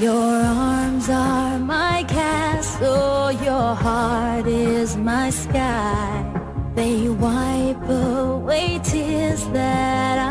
Your arms are my castle, your heart is my sky. They wipe away tears that I